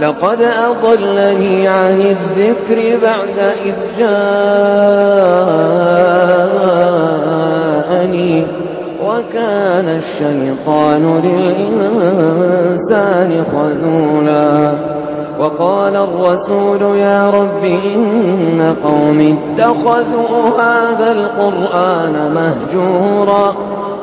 لقد أضلني عن الذكر بعد إذ جاءني وكان الشيطان للإنسان خذولا. وقال الرسول يا رب إن قوم اتخذوا هذا القرآن مهجورا.